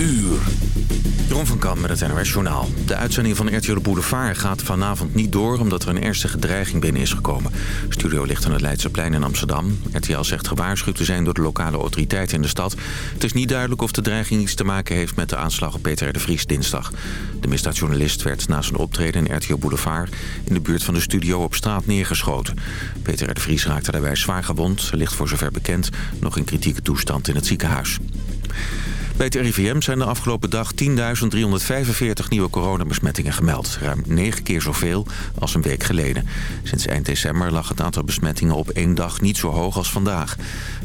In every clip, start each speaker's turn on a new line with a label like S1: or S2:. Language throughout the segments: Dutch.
S1: uur.
S2: Jeroen van Kam met het NOS Journaal. De uitzending van RTL de Boulevard gaat vanavond niet door... omdat er een ernstige dreiging binnen is gekomen. Studio ligt aan het Leidseplein in Amsterdam. RTL zegt gewaarschuwd te zijn door de lokale autoriteiten in de stad. Het is niet duidelijk of de dreiging iets te maken heeft... met de aanslag op Peter R. de Vries dinsdag. De misdaadjournalist werd na zijn optreden in RTL Boulevard... in de buurt van de studio op straat neergeschoten. Peter R. de Vries raakte daarbij zwaar gewond. Ligt voor zover bekend nog in kritieke toestand in het ziekenhuis. Bij het RIVM zijn de afgelopen dag 10.345 nieuwe coronabesmettingen gemeld. Ruim 9 keer zoveel als een week geleden. Sinds eind december lag het aantal besmettingen op één dag niet zo hoog als vandaag.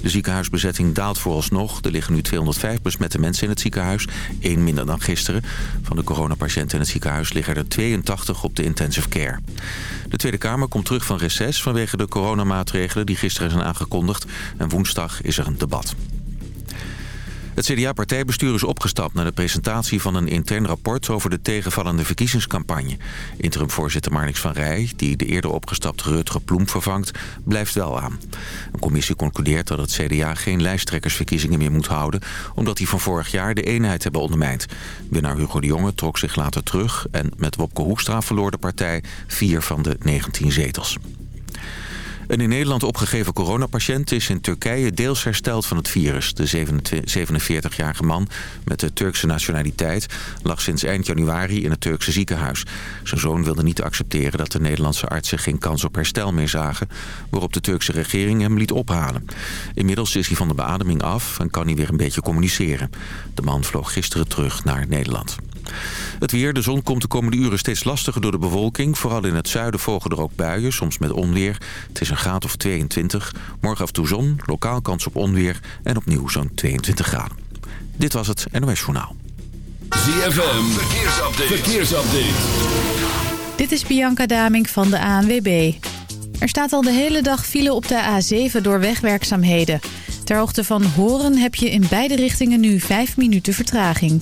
S2: De ziekenhuisbezetting daalt vooralsnog. Er liggen nu 205 besmette mensen in het ziekenhuis. één minder dan gisteren. Van de coronapatiënten in het ziekenhuis liggen er 82 op de intensive care. De Tweede Kamer komt terug van reces vanwege de coronamaatregelen die gisteren zijn aangekondigd. En woensdag is er een debat. Het CDA-partijbestuur is opgestapt naar de presentatie van een intern rapport over de tegenvallende verkiezingscampagne. Interimvoorzitter Marnix van Rij, die de eerder opgestapte Rutger Ploem vervangt, blijft wel aan. Een commissie concludeert dat het CDA geen lijsttrekkersverkiezingen meer moet houden, omdat die van vorig jaar de eenheid hebben ondermijnd. Winnaar Hugo de Jonge trok zich later terug en met Wopke Hoekstra verloor de partij vier van de 19 zetels. Een in Nederland opgegeven coronapatiënt is in Turkije deels hersteld van het virus. De 47-jarige man met de Turkse nationaliteit lag sinds eind januari in het Turkse ziekenhuis. Zijn zoon wilde niet accepteren dat de Nederlandse artsen geen kans op herstel meer zagen... waarop de Turkse regering hem liet ophalen. Inmiddels is hij van de beademing af en kan hij weer een beetje communiceren. De man vloog gisteren terug naar Nederland. Het weer, de zon komt de komende uren steeds lastiger door de bewolking. Vooral in het zuiden volgen er ook buien, soms met onweer. Het is een graad of 22. Morgen af en toe zon, lokaal kans op onweer en opnieuw zo'n 22 graden. Dit was het NOS Journaal.
S1: ZFM, verkeersupdate. verkeersupdate.
S3: Dit is Bianca Daming van de ANWB. Er staat al de hele dag file op de A7 door wegwerkzaamheden. Ter hoogte van Horen heb je in beide richtingen nu 5 minuten vertraging.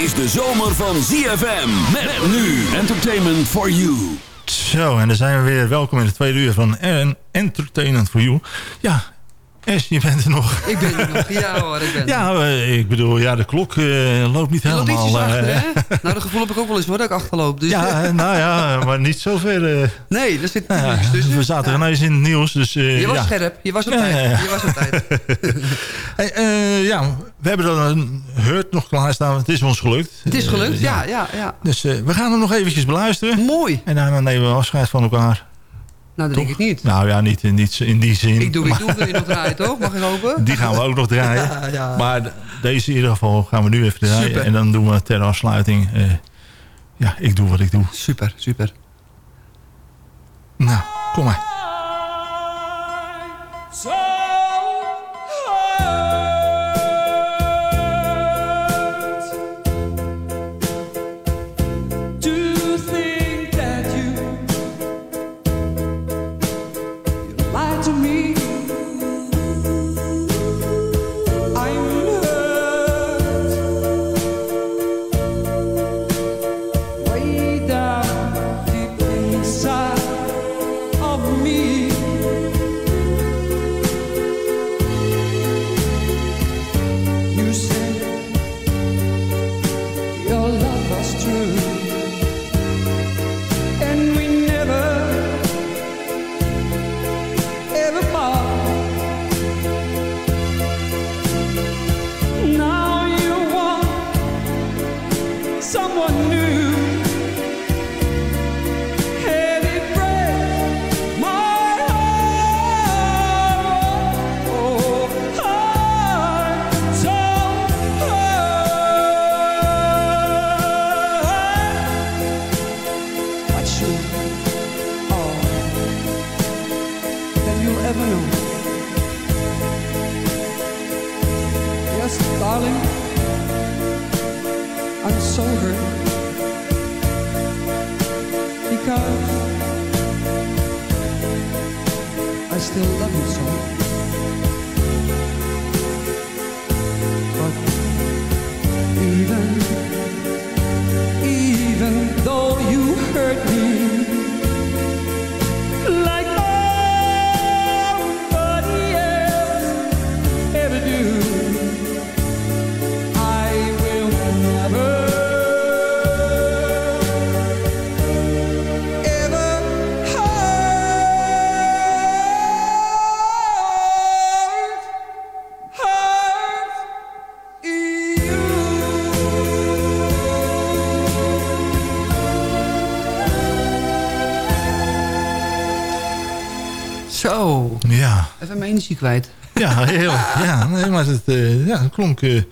S1: Is de zomer van ZFM. Met nu Entertainment for You.
S4: Zo, en dan zijn we weer. Welkom in het tweede uur van Entertainment for You. Ja, Es, je bent er nog.
S5: Ik ben er nog, ja hoor, ik ben
S4: Ja, uh, ik bedoel, ja, de klok uh, loopt niet helemaal.
S5: Loopt achter, hè? nou, dat gevoel heb ik ook wel eens hoor, dat ik achterloop. Dus.
S4: Ja, nou ja, maar niet zoveel. Uh,
S5: nee, er zit
S4: ja,
S5: niks tussen.
S4: We zaten ja. ineens in het nieuws, dus...
S5: je was
S4: ja.
S5: scherp, je was op tijd. Je was op tijd.
S4: hey, ja, we hebben dan een hurt nog klaarstaan, het is ons gelukt.
S5: Het is gelukt, ja, ja, ja.
S4: Dus we gaan hem nog eventjes beluisteren.
S5: Mooi.
S4: En daarna nemen we afscheid van elkaar.
S5: Nou, dat denk ik niet.
S4: Nou ja, niet, niet in die zin.
S5: Ik doe, ik doe, wil je nog draaien, toch? Mag ik hopen?
S4: Die gaan we ook nog draaien.
S5: Ja, ja.
S4: Maar deze in ieder geval gaan we nu even draaien.
S5: Super.
S4: En dan doen we ter afsluiting... Uh, ja, ik doe wat ik doe.
S5: Super, super.
S4: Nou, kom maar.
S5: Energie kwijt.
S4: Ja, heel. ja, nee, maar het, uh, ja, klonk, uh,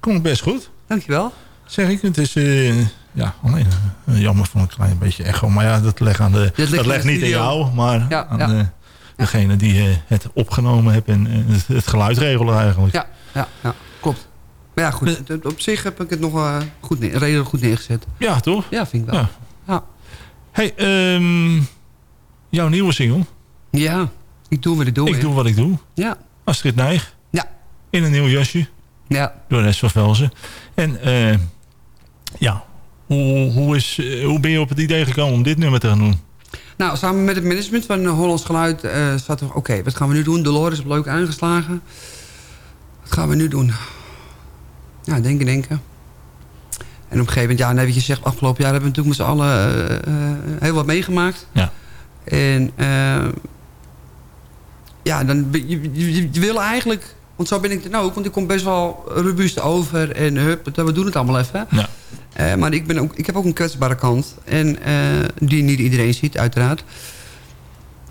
S4: klonk best goed.
S5: Dankjewel.
S4: Zeg ik, het is... Uh, ja, alleen jammer van een klein beetje echo. Maar ja, dat legt, aan de, dat dat legt niet aan jou, maar ja, aan ja. De, degene die het opgenomen heeft en het, het, geluid regelen eigenlijk.
S5: Ja, ja, ja, klopt. Maar ja, goed. Op zich heb ik het nog goed redelijk goed neergezet.
S4: Ja, toch?
S5: Ja, vind ik wel. Ja. ja.
S4: Hey, um, jouw nieuwe single...
S5: Ja, ik doe wat ik doe.
S4: Ik doe wat ik doe.
S5: Ja.
S4: Astrid Nijg.
S5: Ja.
S4: In een nieuw jasje.
S5: Ja.
S4: Door Rest van Velzen. En uh, ja, hoe, hoe, is, uh, hoe ben je op het idee gekomen om dit nummer te gaan doen?
S5: Nou, samen met het management van Hollands Geluid uh, zaten we... Oké, wat gaan we nu doen? Dolores is leuk aangeslagen. Wat gaan we nu doen? Ja, denken, denken. En op een gegeven moment, ja, net wat je zegt, afgelopen jaar hebben we natuurlijk met z'n allen heel wat meegemaakt.
S4: Ja.
S5: En ja, dan, je, je, je, wil eigenlijk... Want zo ben ik dan ook, want ik kom best wel robuust over. En hup, we doen het allemaal even.
S4: Ja.
S5: Uh, maar ik, ben ook, ik heb ook een kwetsbare kant. En uh, die niet iedereen ziet, uiteraard.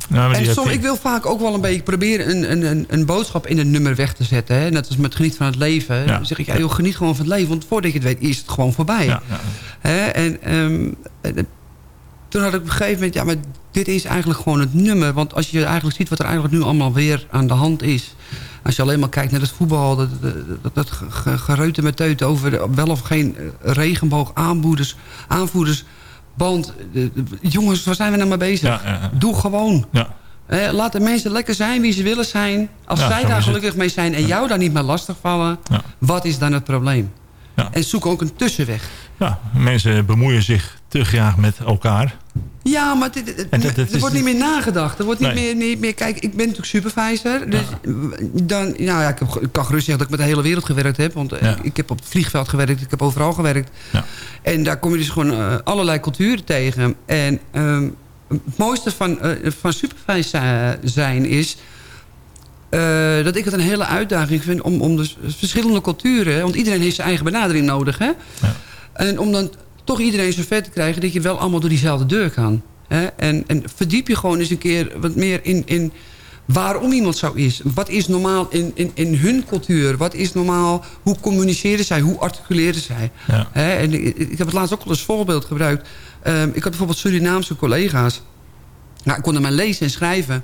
S5: Nou, en soms, ik wil vaak ook wel een beetje proberen een, een, een, boodschap in een nummer weg te zetten. Hè? Net als met geniet van het leven. Ja. Dan zeg ik, ja, joh, geniet gewoon van het leven. Want voordat je het weet, is het gewoon voorbij.
S4: Ja,
S5: Hè? En um, toen had ik op een gegeven moment... ja, maar dit is eigenlijk gewoon het nummer. Want als je eigenlijk ziet wat er eigenlijk nu allemaal weer aan de hand is... als je alleen maar kijkt naar het voetbal... dat, dat, dat gereuten met teuten over wel of geen regenboog aanvoerders... aanvoerders band. jongens, waar zijn we nou mee bezig?
S4: Ja, ja,
S5: Doe gewoon.
S4: Ja.
S5: Eh, laat de mensen lekker zijn wie ze willen zijn. Als zij daar gelukkig mee zijn en jou daar niet meer lastigvallen... wat is dan het probleem? En zoek ook een tussenweg.
S4: Ja, mensen bemoeien zich te graag met elkaar.
S5: Ja, maar er wordt niet meer nagedacht. Er wordt niet, meer, niet meer... Kijk, ik ben natuurlijk supervisor. Dus dan, nou ja, ik, heb, ik kan gerust zeggen dat ik met de hele wereld gewerkt heb. Want ik, ik, heb op het vliegveld gewerkt. Ik heb overal gewerkt.
S4: Ja.
S5: En daar kom je dus gewoon uh, allerlei culturen tegen. En um, het mooiste van, uh, van supervisor zijn is... Uh, dat ik het een hele uitdaging vind om, om dus verschillende culturen... want iedereen heeft zijn eigen benadering nodig. Hè?
S4: Ja.
S5: En om dan toch iedereen zo ver te krijgen... dat je wel allemaal door diezelfde deur kan. Hè? En, en verdiep je gewoon eens een keer wat meer in, in waarom iemand zo is. Wat is normaal in, in, in hun cultuur? Wat is normaal? Hoe communiceren zij? Hoe articuleren zij?
S4: Ja.
S5: Hè? En ik, ik, heb het laatst ook al als voorbeeld gebruikt. Um, ik had bijvoorbeeld Surinaamse collega's. Nou, ik kon er maar lezen en schrijven...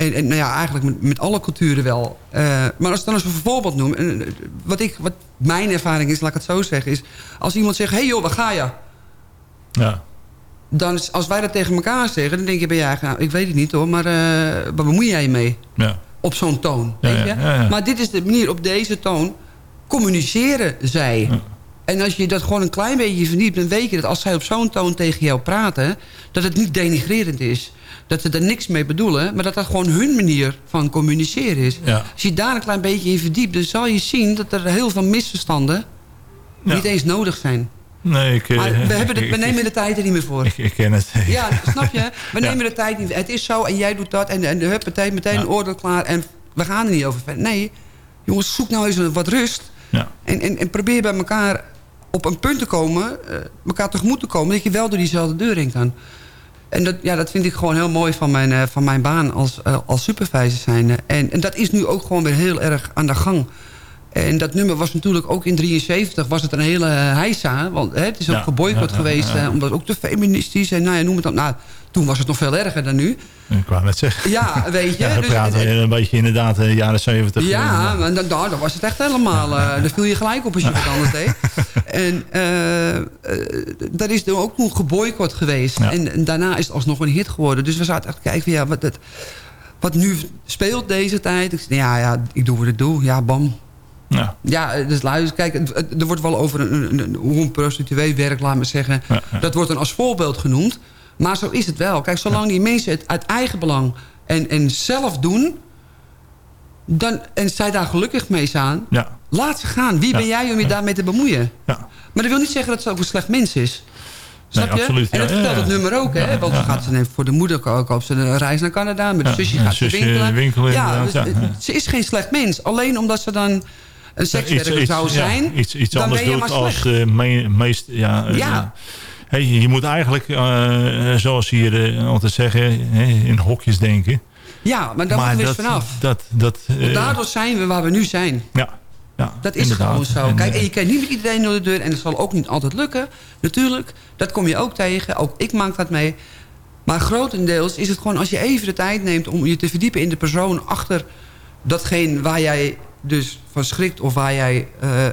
S5: En, en nou ja, eigenlijk met, met alle culturen wel. Uh, maar als ik dan eens een voorbeeld noem... En, wat, ik, wat mijn ervaring is, laat ik het zo zeggen... is als iemand zegt, hey joh, waar ga je?
S4: Ja.
S5: Dan is, als wij dat tegen elkaar zeggen... dan denk je bij je eigen, nou, ik weet het niet hoor... maar uh, waar bemoei jij je mee?
S4: Ja.
S5: Op zo'n toon,
S4: ja,
S5: weet je?
S4: Ja,
S5: maar dit is de manier, op deze toon... communiceren zij... En als je dat gewoon een klein beetje verdiept... dan weet je dat als zij op zo'n toon tegen jou praten... dat het niet denigrerend is dat ze er niks mee bedoelen... maar dat dat gewoon hun manier van communiceren is.
S4: Ja.
S5: Als je daar een klein beetje in verdiept... dan zal je zien dat er heel veel misverstanden... Ja. niet eens nodig zijn.
S4: Nee, ik,
S5: maar we, hebben de, we nemen de tijd er niet meer voor.
S4: Ik, ik ken het.
S5: Ja, snap je? We nemen de tijd niet Het is zo en jij doet dat. En, en de hup, meteen, meteen een oordeel klaar. En we gaan er niet over verder. Nee, jongens, zoek nou eens wat rust.
S4: Ja.
S5: En, en, en probeer bij elkaar op een punt te komen... Uh, elkaar tegemoet te komen... dat je wel door diezelfde deur in kan. En dat, ja, dat vind ik gewoon heel mooi van mijn, uh, van mijn baan als, uh, als supervisor zijnde. En, en dat is nu ook gewoon weer heel erg aan de gang. En dat nummer was natuurlijk ook in 73 was het een hele heisa. Want hè, het is ook geboycott geweest. omdat ook te feministisch. En nou ja, noem het dan. Nou, toen was het nog veel erger dan nu.
S4: Ik wou net zeggen.
S5: Ja, weet je.
S4: Ja, we dus, praten een beetje inderdaad de jaren 70.
S5: Ja, maar dan, dan was het echt helemaal... Uh, daar viel je gelijk op als je wat anders deed. En uh, dat is ook nog geboycott geweest. En, en, daarna is het alsnog een hit geworden. Dus we zaten echt kijken... Ja, wat, het, wat nu speelt deze tijd. Ik zei, ja, ja, ik doe wat ik doe. Ja, bam. Ja, ja dus luister, kijk, er wordt wel over een, een, hoe een prostituee werkt, laat me zeggen. Dat wordt dan als voorbeeld genoemd. Maar zo is het wel. Kijk, zolang die mensen het uit eigen belang en, en zelf doen... Dan, en zij daar gelukkig mee zijn... Ja. laat ze gaan. Wie ben jij om je daarmee te bemoeien? Ja. Maar dat wil niet zeggen dat ze ook een slecht mens is. Snap nee, je? Absoluut, en dat vertelt het nummer ook. Hè? Want dan gaat ze voor de moeder kopen ze een reis naar Canada. Met de zusje gaat ze winkelen. winkelen ja, dus, Ze is geen slecht mens. Alleen omdat ze dan een sekswerker zou zijn...
S4: iets, iets anders doet als de meest... Ja, ja. Hey, je moet eigenlijk, uh, zoals hier uh, altijd zeggen, in hokjes denken.
S5: Ja, maar daar moeten we eens vanaf. Dat, dat, uh, daardoor zijn we waar we nu zijn. Ja. Ja, dat is gewoon zo. Kijk, en je kent niet met iedereen door de deur. En dat zal ook niet altijd lukken. Natuurlijk, dat kom je ook tegen. Ook ik maak dat mee. Maar grotendeels is het gewoon als je even de tijd neemt... om je te verdiepen in de persoon achter datgene waar jij dus van schrikt... of waar jij uh, uh,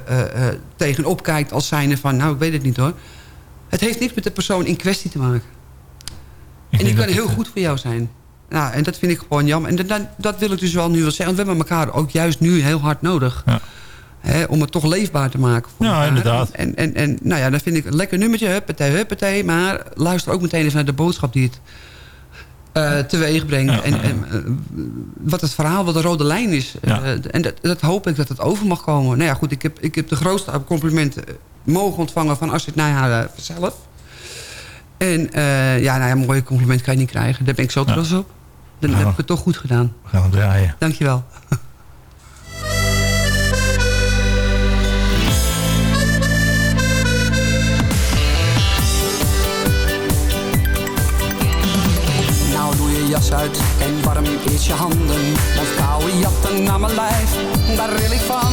S5: tegenop kijkt als zijnde van... nou, ik weet het niet hoor. Het heeft niks met de persoon in kwestie te maken. en die kan heel goed voor jou zijn. Nou, en dat vind ik gewoon jammer. En dat, dat wil ik dus wel nu wel zeggen. Want we hebben elkaar ook juist nu heel hard nodig. Ja. Hè, om het toch leefbaar te maken.
S4: Voor ja, inderdaad.
S5: En, en, en nou ja, dan vind ik een lekker nummertje. Huppatee, huppatee. Maar luister ook meteen even naar de boodschap die het uh, teweeg brengt. en, en uh, wat het verhaal, wat de rode lijn is. Uh, en dat, dat, hoop ik dat het over mag komen. Nou ja, goed, ik heb, ik heb de grootste complimenten mogen ontvangen van Astrid Nijhaar zelf. En uh, ja, nou ja, een mooie compliment kan je niet krijgen. Daar ben ik zo trots op. Dan heb ik het toch goed gedaan.
S4: We gaan het draaien.
S5: Dankjewel.
S6: Nou doe je jas uit en warm is je handen. Want koude jatten naar mijn lijf, daar ril ik van.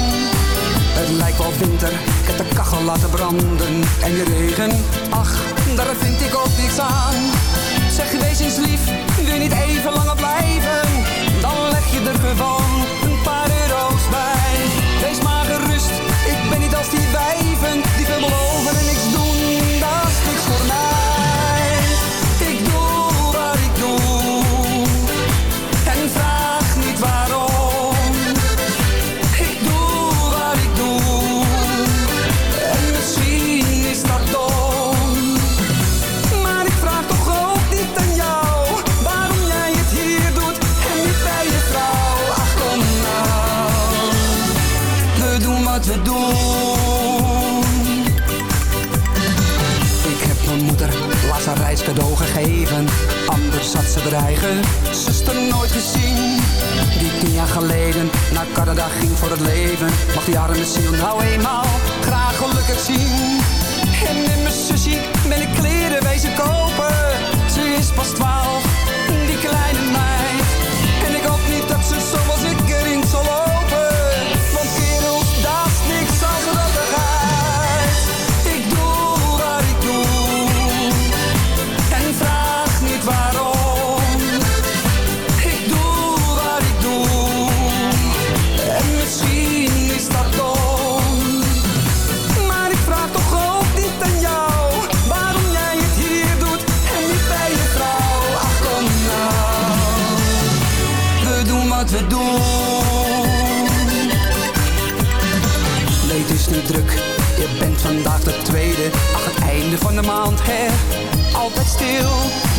S6: Het lijkt wel winter, ik heb de kachel laten branden. En de regen, ach, daar vind ik ook niks aan. Zeg, wees eens lief, wil je niet even langer blijven? Dan leg je er gewoon Anders had ze dreigen, zuster nooit gezien. Die tien jaar geleden naar Canada ging voor het leven. Mag die arme ziel nou eenmaal graag gelukkig zien. En in mijn zusje ben ik kleren wezen kopen. Ze is pas twaalf, die kleine meid.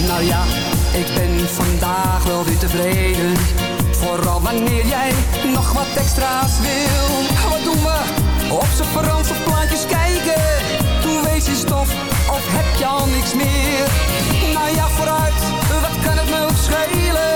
S6: Nou ja, ik ben vandaag wel weer tevreden. Vooral wanneer jij nog wat extra's wil. Wat doen we? Op z'n Frans of plaatjes kijken. Toen wees je stof, of heb je al niks meer? Nou ja, vooruit, wat kan het me ook schelen?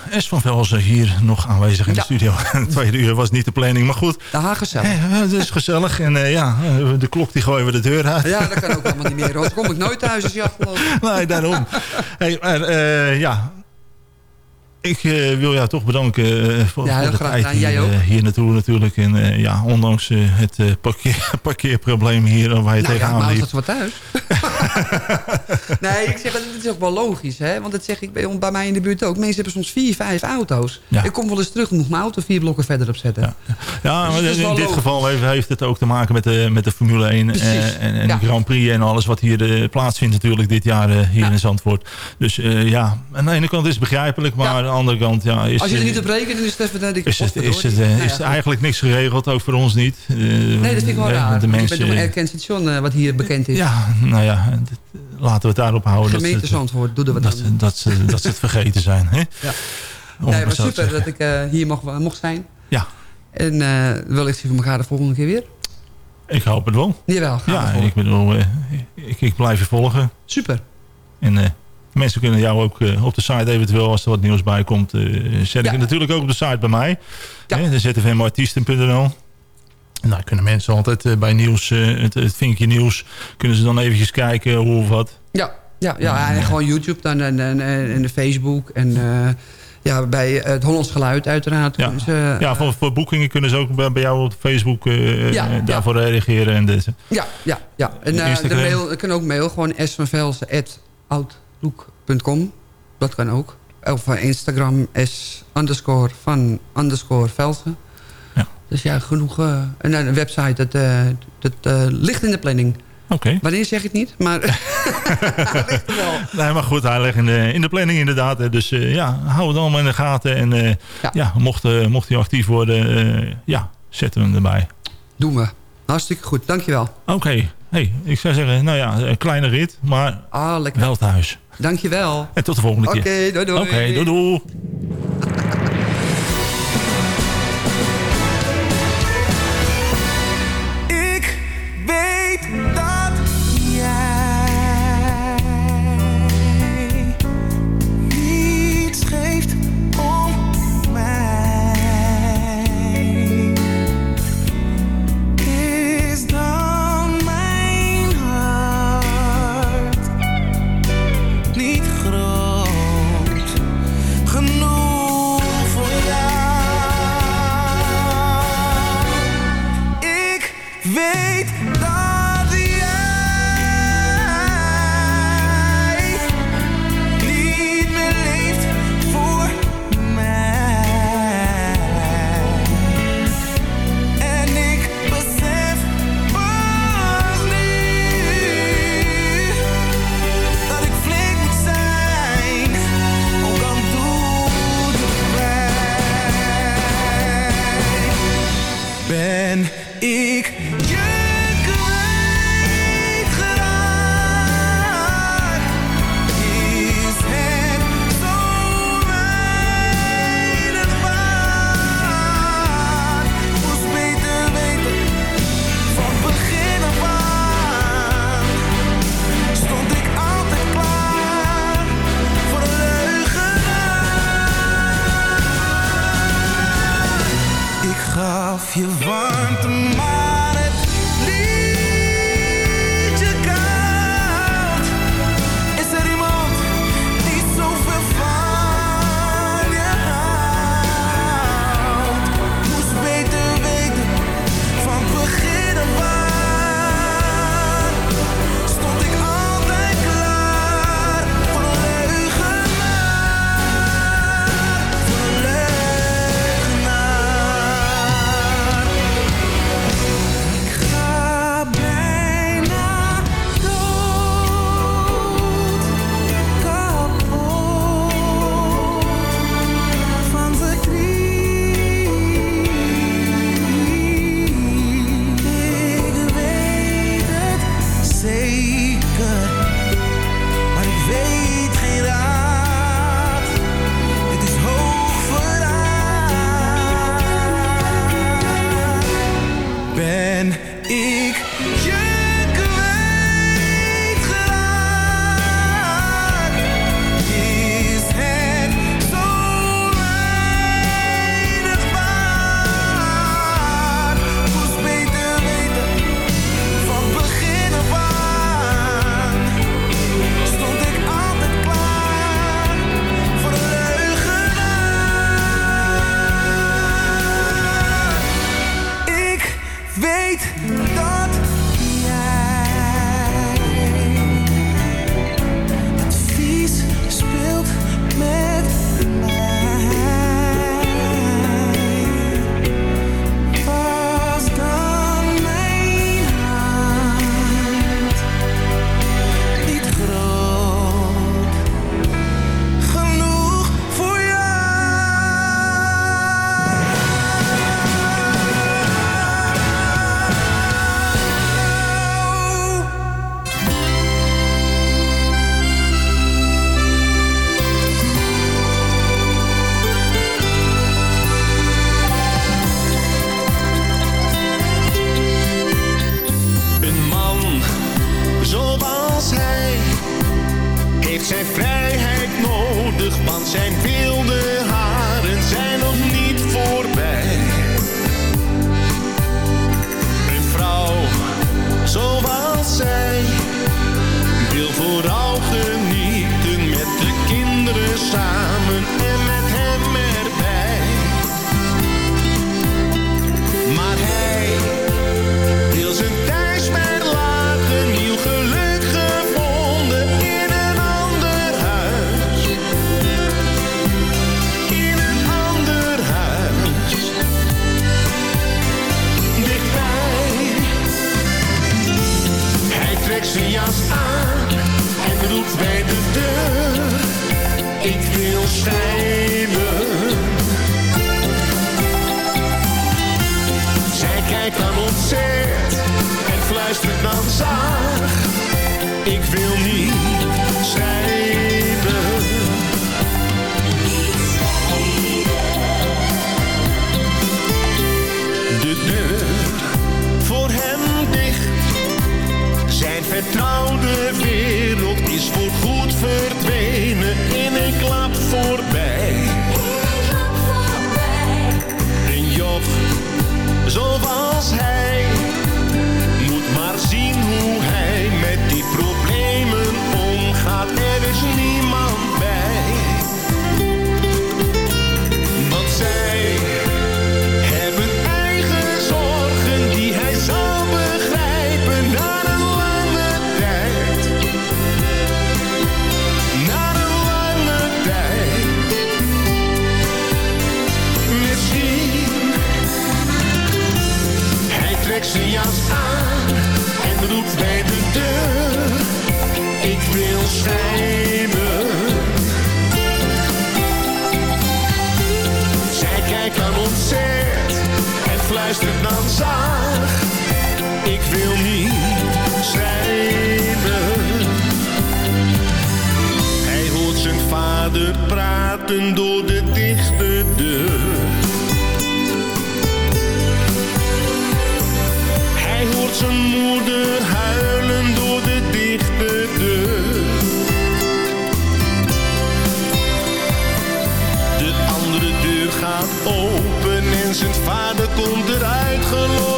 S7: S van Velzen hier nog aanwezig in de studio. De tweede uur was niet de planning, maar goed.
S5: Ja, gezellig. Eh,
S7: het is gezellig. En uh, ja, de klok die gooien we de deur uit.
S5: Ja, dat kan ook allemaal niet meer. Dan kom ik nooit thuis als je afgelopen.
S7: Nee, daarom. Hey, maar, uh, ja, ik uh, wil jou toch bedanken uh, voor, ja, de tijd hier, uh, hier, naartoe natuurlijk. En ja, ondanks het parkeer, parkeerprobleem hier waar je nou, tegenaan
S5: ja, maar
S7: liep.
S5: wat thuis. nee, ik zeg, dat is ook wel logisch. Hè? Want dat zeg ik bij, bij mij in de buurt ook. Mensen hebben soms vier, vijf auto's. Ja. Ik kom wel eens terug moet mijn auto vier blokken verder opzetten.
S7: Ja, ja dus maar in dit logisch. geval heeft, heeft, het ook te maken met de, met de Formule 1 en, en de Grand Prix en alles wat hier plaatsvindt natuurlijk dit jaar hier in Zandvoort. Dus ja, aan de ene kant is het begrijpelijk, maar de andere kant, ja... Is,
S5: Als je er niet op rekent, is het even... Ik
S7: is het, is, het, uh, is eigenlijk niks geregeld, ook voor ons niet.
S5: Uh, nee, dat vind ik wel raar. De mensen, je bent een erkend station uh, wat hier bekend is.
S7: Ja, nou ja, laten we het daarop houden.
S5: Gemeente Zandvoort,
S7: dat. Dat, ze, dat ze het vergeten zijn. Hè?
S5: Ja. Nee, super dat ik hier mocht, mocht zijn.
S7: Ja.
S5: En wil ik zien van elkaar de volgende keer weer.
S7: Ik hoop het wel.
S5: Jawel,
S7: Ja, ik bedoel, ik, ik blijf je volgen.
S5: Super.
S7: En Mensen kunnen jou ook uh, op de site eventueel, als er wat nieuws bij komt, uh, zet ik ja. natuurlijk ook op de site bij mij. Ja. de zfmartiesten.nl. Nou, kunnen mensen altijd uh, bij nieuws, het, het, vinkje nieuws, kunnen ze dan eventjes kijken hoe of wat.
S5: Ja, ja, ja, en gewoon YouTube dan, en, en, en de Facebook en ja, bij het Hollands Geluid uiteraard.
S7: Ja, ze, ja voor, voor, boekingen kunnen ze ook bij, bij jou op Facebook uh, ja, daarvoor ja. reageren. En deze.
S5: Ja, ja, ja. En uh, de mail, kunnen ook mail, gewoon svanvelsen.outlook.com. Dat kan ook. Of Instagram s underscore van underscore Velsen. Dus ja, genoeg. Uh, en een website, dat, uh, dat uh, ligt in de planning.
S7: Okay.
S5: Wanneer zeg ik het niet, maar ligt er wel.
S7: Nee, maar goed, hij ligt in de, in de planning inderdaad. Dus ja, hou het allemaal in de gaten. En ja. ja, mocht, mocht hij actief worden, ja, zetten we hem erbij.
S5: Doen we. Hartstikke goed, dankjewel.
S7: Oké, okay. hey, ik zou zeggen, nou ja, een kleine rit, maar
S5: ah,
S7: wel thuis.
S5: Dankjewel.
S7: En tot de volgende
S5: keer.
S7: Oké,
S5: doei doei.
S7: Oké, okay, doei ben ik. Doei.
S8: En door de dichte deur. Hij hoort zijn moeder huilen door de dichte deur. De andere deur gaat open en zijn vader komt eruit gelopen.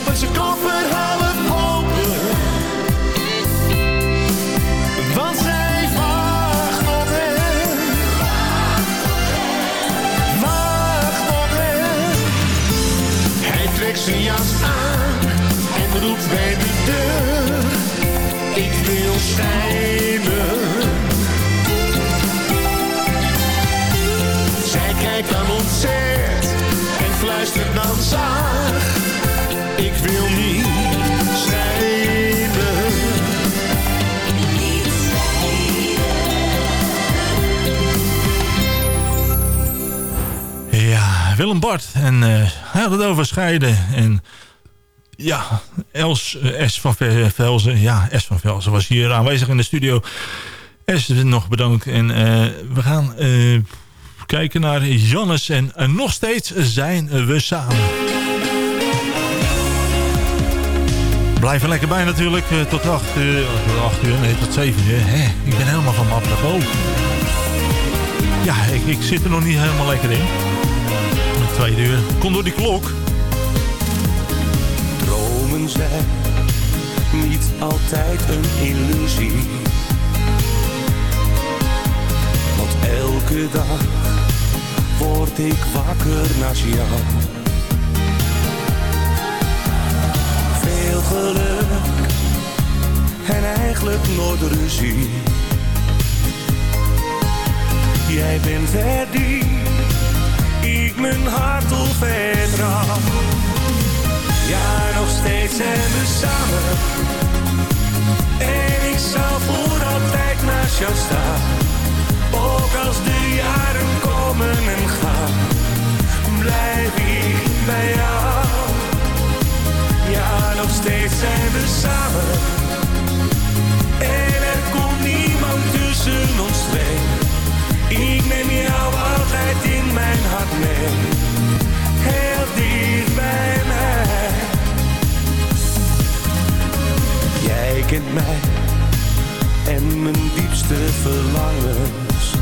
S8: Uh, hij had het over scheiden. En ja, Els uh, S. van Velzen. Ja, S. van Velzen was hier aanwezig in de studio. S. nog bedankt. En uh, we gaan kijken naar Jannes. En nog steeds zijn we samen. Blijf er lekker bij natuurlijk. tot 8 uur. 8 uur, nee, tot 7 uur. Hè, ik ben helemaal van mijn Ja, ik, ik zit er nog niet helemaal lekker in tweede uur. Kom door die klok.
S7: Dromen zijn niet altijd een illusie. Want elke dag word ik wakker naast jou. Veel geluk en eigenlijk nooit ruzie. Jij bent verdiend mijn hart al vertrouw. Ja, nog steeds zijn we samen. En ik zal voor altijd naast jou staan. Ook als de jaren komen en gaan, blijf ik bij jou. Ja, nog steeds zijn we samen. En er komt niemand tussen ons twee. Ik neem jou Heel dicht bij mij. Jij kent mij en mijn diepste verlangens.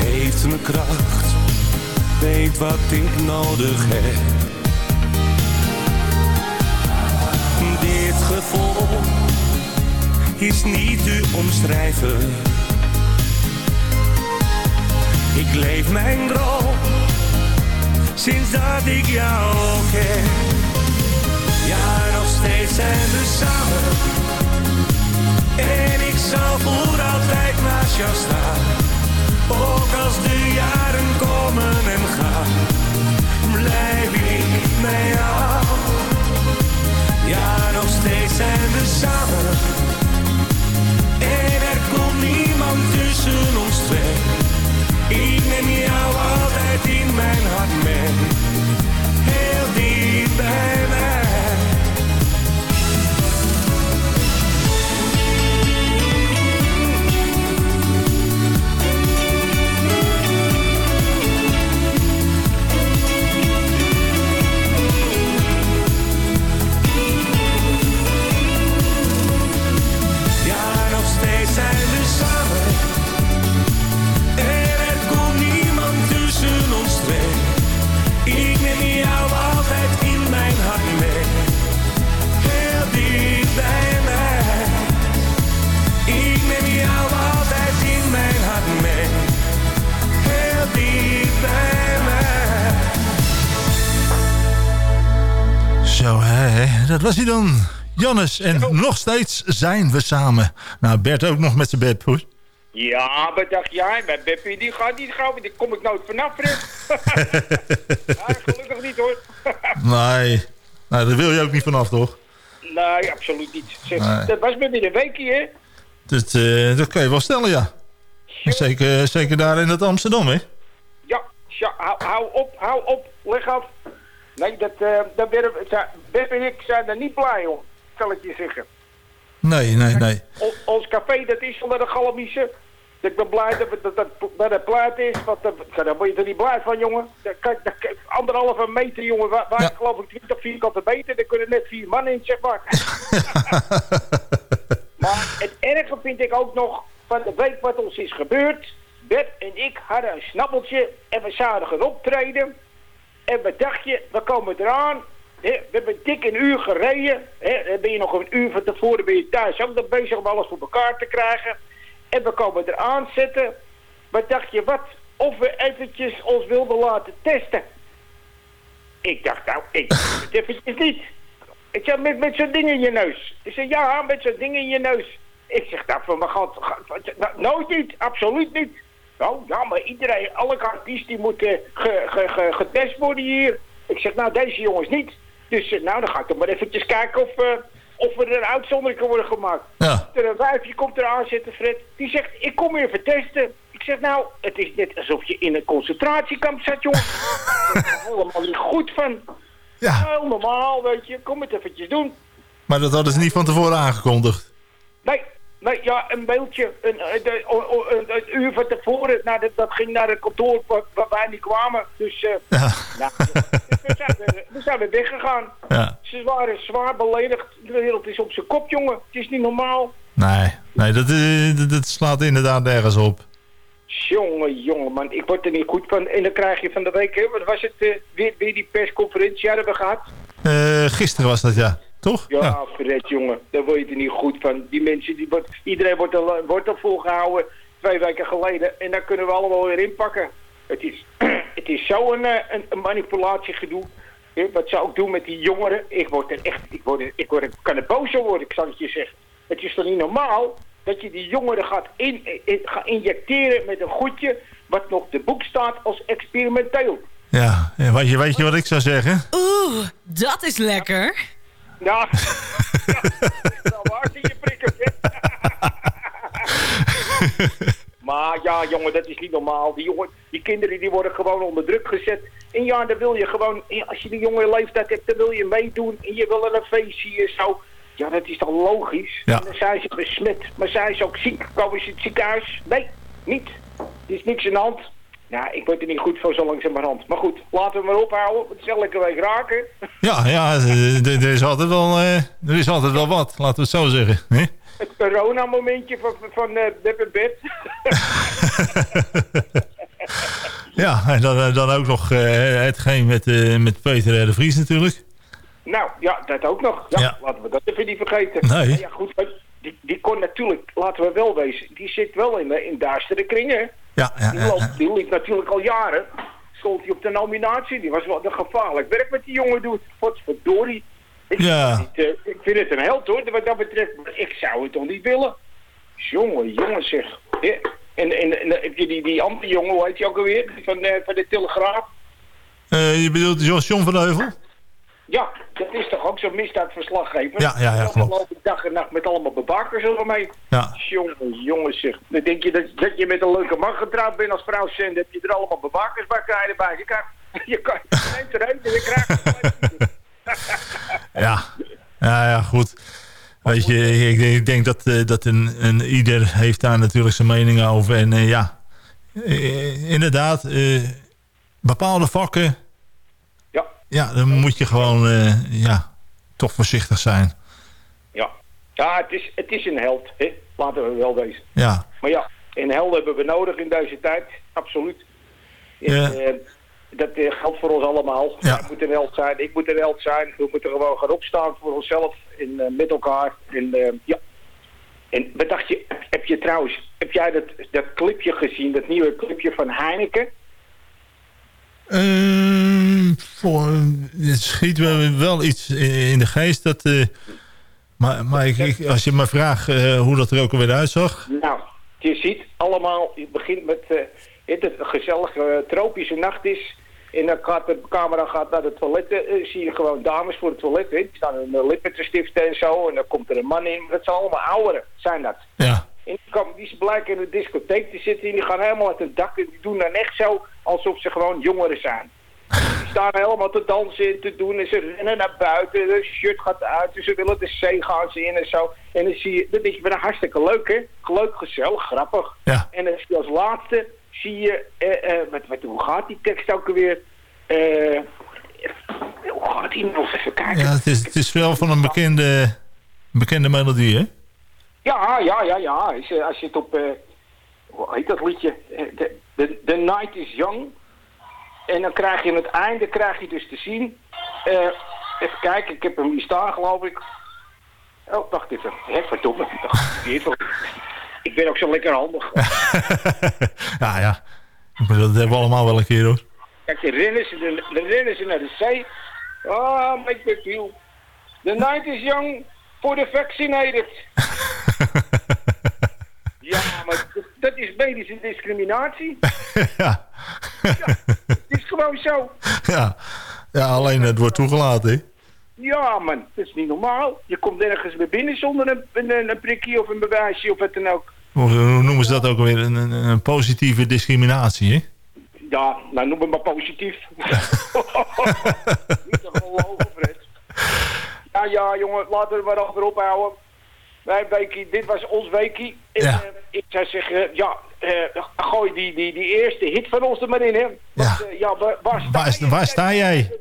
S7: Geeft me kracht, weet wat ik nodig heb. Dit gevoel is niet te omschrijven. Ik leef mijn droom sinds dat ik jou ken. Ja, nog steeds zijn we samen. En ik zal voor altijd naast jou staan. Ook als de jaren komen en gaan, blijf ik bij jou. Ja, nog steeds zijn we samen. En er komt niemand tussen ons twee. Ik neem jou altijd in mijn hart mee. Heel diep bij mij. Jou altijd in mijn hart mee. Heel dicht bij mij.
S4: Zo, hè, dat was hij dan. Jannes, en nog steeds zijn we samen. Nou, Bert ook nog met zijn bed, hoor.
S9: Ja, wat dacht jij? Mijn Beppie, die gaat niet gauw, daar kom ik nooit vanaf, Fred. ja, gelukkig niet, hoor.
S4: Nee, nou, daar wil je ook niet vanaf, toch?
S9: nee, absoluut niet. Zeg,
S4: Nee.
S9: Dat was met een weekje, hè?
S4: Dat, eh, dat kan je wel stellen, ja. Zeker, zeker daar in het Amsterdam, hè?
S9: Ja, ja hou, hou op, hou op, leg af. Nee, dat, eh dat werden, we- Beb en ik zijn er niet blij om, zal ik je zeggen.
S4: Nee, nee, nee.
S9: O- ons café, dat is onder de galmische. Ik ben blij dat het dat, dat, bij de plaat is, want dat, daar word je er niet blij van, jongen. Kijk, anderhalve meter, jongen, waar, waar
S4: Ja.
S9: geloof ik 20 vierkante meter, daar kunnen net vier man in, zeg maar. het erge vind ik ook nog van de week wat ons is gebeurd. Bert en ik hadden een snappeltje en we zouden optreden. En wat dacht je, we komen eraan. We hebben dik een uur gereden. Dan ben je nog een uur van tevoren ben je thuis ook nog bezig om alles voor elkaar te krijgen. En we komen eraan zitten. Wat dacht je, wat? Of we eventjes ons wilden laten testen. Ik dacht, nou, ik doe het eventjes niet. Ik zeg, met, met zo'n ding in je neus. Ik zeg, ja, met zo'n ding in je neus. Ik zeg, nou, van mijn god, nou, nooit niet, absoluut niet. Nou, ja, maar iedereen, elke artiest die moet eh, ge, ge, ge- getest worden hier. Ik zeg, nou, deze jongens niet. Dus, eh, nou, dan ga ik toch maar eventjes kijken of, eh, of er een uitzondering kan worden gemaakt.
S4: Ja.
S9: Er een wijfje komt er aan zitten, Fred. Die zegt, ik kom hier even testen. Ik zeg, nou, het is net alsof je in een concentratiekamp zat, jongen. Ik er helemaal niet goed van.
S4: Ja,
S9: Heel normaal, weet je. Kom het eventjes doen.
S4: maar dat hadden ze niet van tevoren aangekondigd.
S9: Nee, nee, ja, een mailtje. Een, een, een, uur van tevoren. Nou, dat, dat ging naar het kantoor waar, waar wij niet kwamen. Dus, eh
S4: Ja,
S9: nou, we, zijn weer, we zijn weer weggegaan.
S4: ja.
S9: Ze waren zwaar beledigd. De wereld is op zijn kop, jongen. Het is niet normaal.
S4: Nee, nee dat, eh, dat, dat slaat inderdaad nergens op.
S9: Jongen, jongen, man. Ik word er niet goed van. En dan krijg je van de week, hè, wat was het, eh, weer, weer die persconferentie hadden we gehad.
S4: Eh, gisteren was dat, ja. Toch?
S9: Ja, Fred, jongen, daar word je er niet goed van. Die mensen, die wordt, iedereen wordt er, wordt er volgehouden twee weken geleden. En daar kunnen we allemaal weer inpakken. Het is, het is zo'n een, een, een manipulatiegedoe. wat zou ik doen met die jongeren? Ik word er echt, ik, word er, ik, word er, kan er boos op worden, ik zal het je zeggen. Het is toch niet normaal dat je die jongeren gaat, in, in, gaat injecteren met een goedje... wat nog de boek staat als experimenteel.
S4: Ja, weet je, weet je wat ik zou zeggen?
S10: Oeh, dat is lekker.
S9: Ja, ja waar zie je prikken? maar ja, jongen, dat is niet normaal. Die, jongen, die kinderen die worden gewoon onder druk gezet. En ja, dan wil je gewoon, als je die jonge leeftijd hebt, dan wil je meedoen. En je wil een feestje en zo. Ja, dat is dan logisch. Ja. En dan zijn ze besmet. Maar zijn ze ook ziek? Komen ze in het ziekenhuis? Nee, niet. Er is niks aan de hand. Ja, ik word er niet goed voor zo langzamerhand. Maar goed, laten we maar ophouden. Het is elke week raken.
S4: Ja, ja er, is altijd wel, uh, er is altijd wel wat. Laten we het zo zeggen.
S9: Het corona-momentje van, van uh, Bed.
S4: ja, en dan, eh, dan ook nog uh, hetgeen met, uh, met Peter de Vries natuurlijk.
S9: Nou, ja, dat ook nog. Ja, Laten we dat even niet vergeten.
S4: Nee.
S9: Ja, goed, die, die kon natuurlijk, laten we wel wezen, die zit wel in, in duistere kringen.
S4: Ja, ja,
S9: die, loopt, die liep natuurlijk al jaren. Stond hij op de nominatie. Die was wel een gevaarlijk werk met die jongen doet. Wat verdorie. Ik,
S4: ja.
S9: Vind het, uh, ik vind het een held hoor, wat dat betreft. Maar ik zou het toch niet willen. Jongen, jongen zeg. En, en, en heb je die, die andere jongen, hoe heet je ook alweer? Van, uh, van de Telegraaf.
S4: Uh, je bedoelt John van Heuvel?
S9: Ja, dat is toch ook zo'n misdaadverslaggever?
S4: Ja, ja, ja, klopt.
S9: dag en nacht met allemaal bebakers eromheen.
S4: Ja.
S9: Jongen, jongens zeg. Dan denk je dat, dat je met een leuke man getrouwd bent als vrouw zend, heb je er allemaal bebakers bij krijgen bij. Je kan, je kan, je eruit en je krijgt
S4: Ja, ja, ja, goed. Weet je, ik, ik denk dat, uh, dat een, een, ieder heeft daar natuurlijk zijn mening over. En uh, ja, uh, inderdaad, bepaalde vakken ja, dan moet je gewoon uh, ja, toch voorzichtig zijn.
S9: Ja, ja het, is, het is een held. Hè? Laten we wel wezen.
S4: Ja.
S9: Maar ja, een held hebben we nodig in deze tijd. Absoluut.
S4: Ja.
S9: Uh, dat uh, geldt voor ons allemaal.
S4: Ja.
S9: Jij moet een held zijn, ik moet een held zijn. We moeten gewoon gaan opstaan voor onszelf en met elkaar. En ja. En wat dacht je, heb je trouwens, heb jij dat, dat clipje gezien, dat nieuwe clipje van Heineken?
S4: Uh, voor, het schiet me wel iets in de geest. Dat, uh, maar maar ik, als je me vraagt uh, hoe dat er ook alweer uitzag.
S9: Nou, je ziet allemaal, het begint met uh, het een gezellige tropische nacht is. En dan gaat de camera gaat naar de toiletten. zie je gewoon dames voor het toilet. Die staan hun lippen te stiften en zo. En dan komt er een man in. Dat zijn allemaal ouderen, zijn dat.
S4: Ja.
S9: En die, komen, die blijken in de discotheek te zitten. En die gaan helemaal uit het dak. En die doen dan echt zo alsof ze gewoon jongeren zijn. Die staan helemaal te dansen en te doen. En ze rennen naar buiten. De shirt gaat uit. En ze willen de zee gaan ze in en zo. En dan zie je, dat is weer hartstikke leuk hè. Leuk, gezellig, grappig.
S4: Ja.
S9: En dan zie je als laatste, zie je, uh, uh, wat, wat, hoe gaat die tekst ook alweer? Uh, hoe gaat die nog even kijken?
S4: Ja, het is, het is wel van een bekende, bekende melodie hè?
S9: Ja, ja, ja, ja. Als je, als je het op, uh, hoe heet dat liedje? The, the, the Night is Young. En dan krijg je aan het einde, krijg je dus te zien. Uh, even kijken, ik heb hem hier staan geloof ik. Oh, wacht even. Hé, verdomme. Ik ben ook zo lekker handig.
S4: ja, ja. Dat hebben we allemaal wel een keer hoor.
S9: Kijk, de rennen ze, de, rennen ze naar de zee. Oh, make me feel. The night is young for the vaccinated. ja, maar dat is medische discriminatie.
S4: ja.
S9: ja. Het is gewoon zo.
S4: Ja. ja, alleen het wordt toegelaten, hè?
S9: Ja, man. Dat is niet normaal. Je komt ergens weer binnen zonder een, een, een prikje of een bewijsje of wat dan ook.
S4: Hoe noemen ze dat ook weer? Een, een, een positieve discriminatie, hè?
S9: Ja, nou noem het maar positief. niet te geloven, Fred. Ja, ja, jongen, laten we er maar over ophouden. Wij weekie, dit was ons weekie. En,
S4: Ja.
S9: uh, ik zou zeggen, ja, uh, gooi die, die, die eerste hit van ons er maar in, hè. Want,
S4: Ja.
S9: uh, ja waar, waar sta
S4: Waar,
S9: je?
S4: waar sta jij?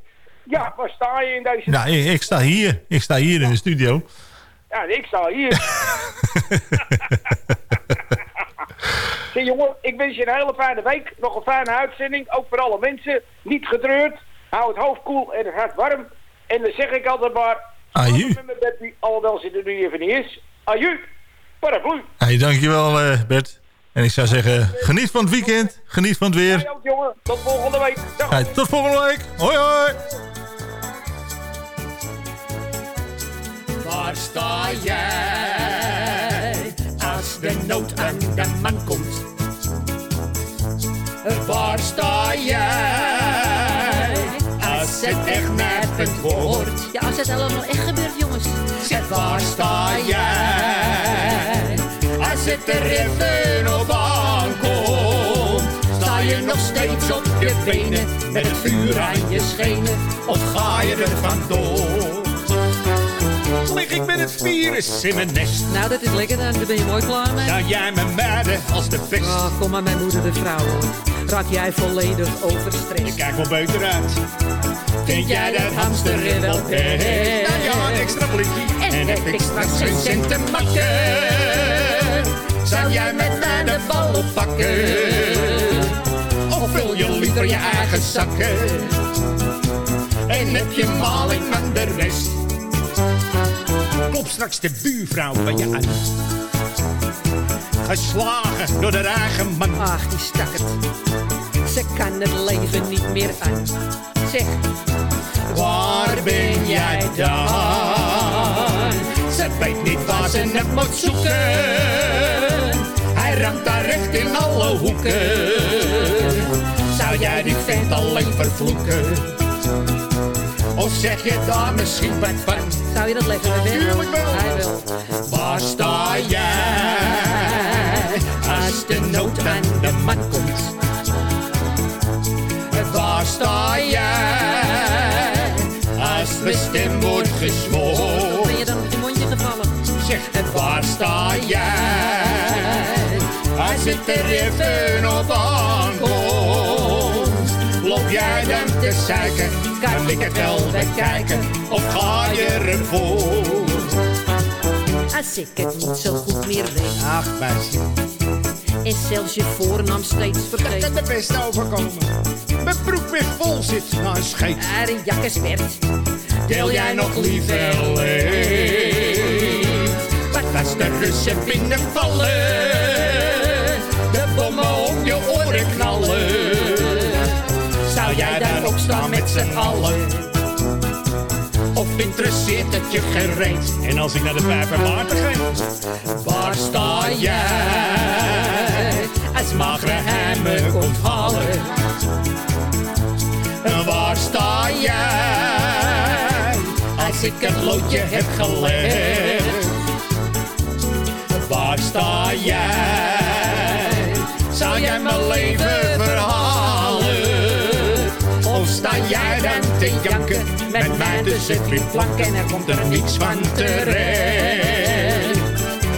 S9: Ja, waar sta je in deze...
S4: Nou, ik, ik sta hier. Ik sta hier in de studio.
S9: Ja, ik sta hier. Zeg jongen, ik wens je een hele fijne week. Nog een fijne uitzending. Ook voor alle mensen. Niet gedreurd. Hou het hoofd koel en het hart warm. En dan zeg ik altijd maar...
S4: Aju.
S9: Alhoewel ze er nu even niet is. Aju.
S4: Hey, dankjewel eh, Bert. En ik zou zeggen, geniet van het weekend. Geniet van het weer.
S9: Tot volgende week.
S4: Tot volgende week. Hoi hoi.
S11: Waar sta jij als de nood aan de man komt? Waar sta jij als het echt wordt?
S10: Ja, als het allemaal echt gebeurt, jongens.
S11: Zeg, waar sta jij als het er even op aankomt? Sta je nog steeds op je benen met het vuur aan je schenen? Of ga je er vandoor? Lig ik met het virus in mijn nest?
S10: Nou, dat is lekker dan. Daar ben je mooi klaar mee.
S11: Zou jij me mijden als de vest?
S10: Oh, kom maar, mijn moeder de vrouw. Raak jij volledig
S11: Je
S10: overstrest?
S11: kijkt wel beter uit. Vind jij dat hamster er wel best? Nou ja, een extra blikje. En heb ik straks geen cent te makken? Zou jij met mij de bal oppakken? Of vul je liever je eigen zakken? En heb je maling van de rest? Klop straks de buurvrouw van je aan. Geslagen door de eigen man.
S10: Ach, die stak het. Ze kan het leven niet meer aan. Zeg,
S11: Waar ben jij dan? Ze weet niet waar ze het moet zoeken. Hij ramt daar recht in alle hoeken. Zou jij die vent alleen vervloeken? Of zeg je daar misschien wat van?
S10: zou je dat leggen? Hij wil.
S11: Tuurlijk wel.
S10: Hij wil.
S11: Waar sta jij als de nood aan de man komt? Waar sta jij stem wordt gesmoord?
S10: Ben je dan met je mondje gevallen?
S11: Zeg, waar sta jij als het er even op aankomt? Loop jij dan te zeiken? Kan ik het wel bekijken? Of ga je ervoor?
S10: Als ik het niet zo goed meer weet.
S11: Ach, meisje.
S10: En zelfs je voornaam steeds
S11: Dat
S10: vergeet.
S11: kan de best overkomen. Mijn broek weer vol zit na een scheet.
S10: Er een jak is werd.
S11: Deel jij nog liever leef? Wat als de Russen binnenvallen? De bommen om je oren knallen. Zou jij daar ook staan met z'n allen? Of interesseert het je gereed? En als ik naar de vijver ga, waar sta jij? Als magere me komt halen. En waar sta jij? Als ik het loodje heb gelegd. Waar sta jij? Zou jij mijn leven verhalen? Of sta jij dan te janken met mij tussen drie planken en er komt er niets van terecht?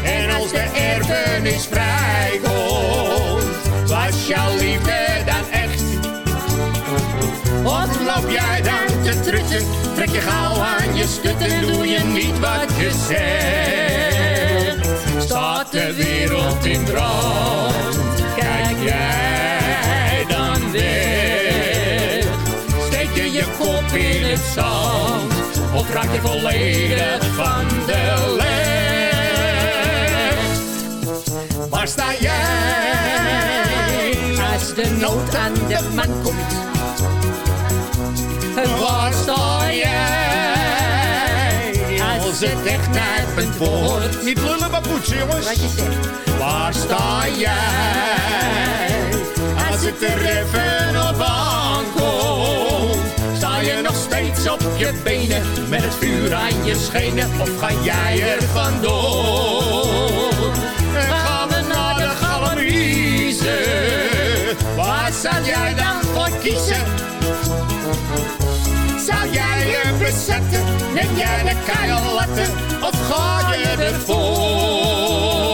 S11: En als de erfenis vrijkomt, was jouw liefde dan echt? Of loop jij dan trek je gauw aan je stutten, doe je niet wat je zegt? Staat de wereld in brand, kijk jij dan weg? Steek je je kop in het zand, of raak je volledig van de leg? Waar sta jij als de nood aan de man komt? Waar sta jij als het echt nijpend wordt? Niet lullen maar poetsen jongens.
S10: Wat je zegt.
S11: Waar sta jij als het er even op aankomt? Sta je nog steeds op je benen met het vuur aan je schenen? Of ga jij er vandoor? En gaan we naar de Galamise? Waar zou jij dan voor kiezen? Zou jij je bezetten? Neem jij de keiel latten? Of ga je ervoor?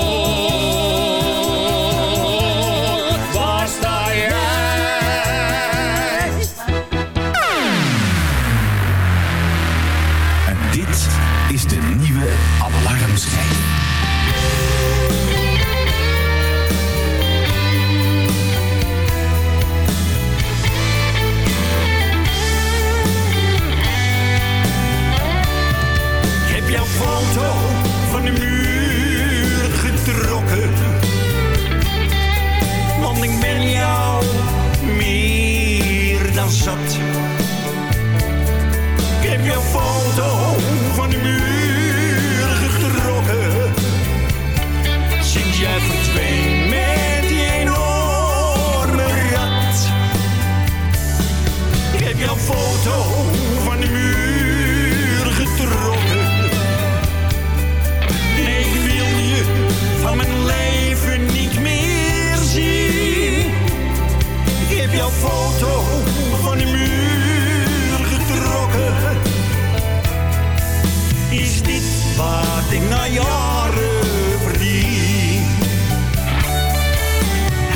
S8: Na jaren verdien.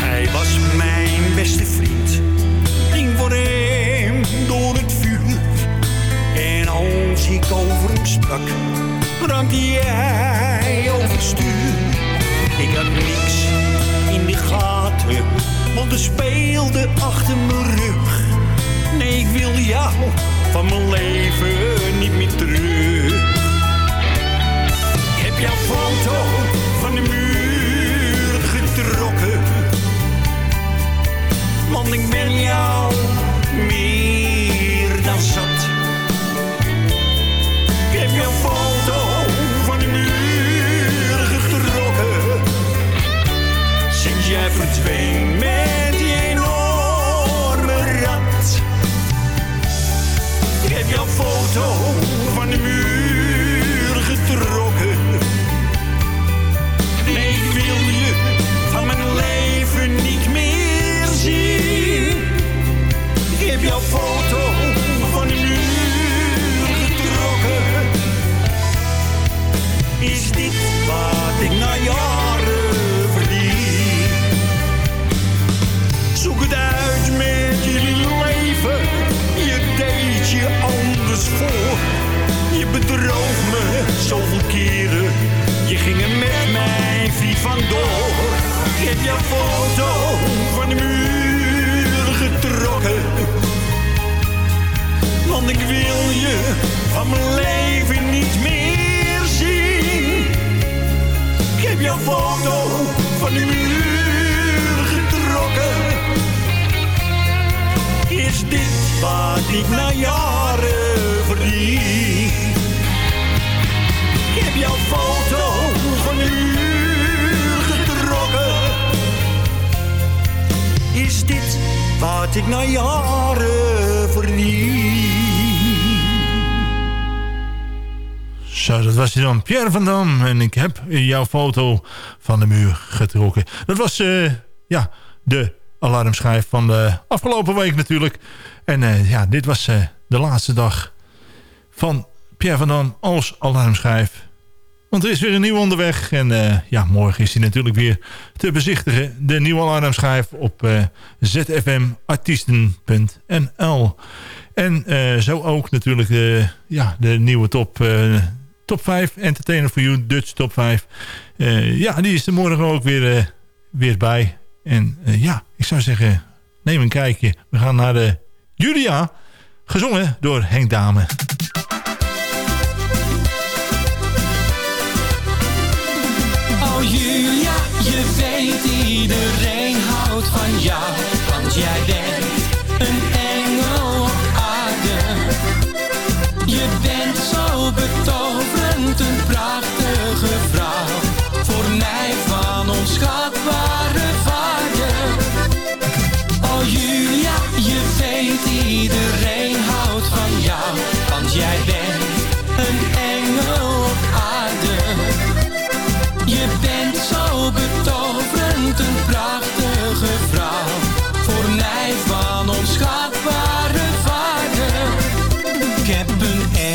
S8: Hij was mijn beste vriend, ging voor hem door het vuur. En als ik over hem sprak, raakte hij overstuur. Ik had niks in de gaten, want er speelde achter mijn rug. Nee, ik wil jou van mijn leven niet meer terug. Foto van de muur getrokken. Want ik ben jou meer dan zat. Ik heb jouw foto van de muur getrokken. Sinds jij verdween met die enorme rat. Ik heb jouw foto zoveel keren. Je ging er met mij vriend vandoor. Ik heb jouw foto van de muur getrokken. Want ik wil je van mijn leven niet meer zien. Ik heb jouw foto van de muur getrokken. Is dit wat ik na jaren wat ik na jaren verdien?
S4: Zo, dat was hij dan. Pierre van Dam. En ik heb jouw foto van de muur getrokken. Dat was, eh, ja, de alarmschijf van de afgelopen week natuurlijk. En eh, ja, dit was eh, de laatste dag van Pierre van Dam als alarmschijf. Want er is weer een nieuw onderweg. En eh, ja, morgen is hij natuurlijk weer te bezichtigen. De nieuwe alarmschijf op uh, zfmartiesten.nl. En uh, zo ook natuurlijk de, ja, de nieuwe top, top 5. Entertainer for You, Dutch top 5. ja, die is er morgen ook weer, weer bij. En ja, ik zou zeggen, neem een kijkje. We gaan naar de Julia, gezongen door Henk Dame.
S12: Iedereen houdt van jou, want jij bent een engel op aarde. Je bent zo betoverend, een prachtige vrouw, voor mij van onschatbare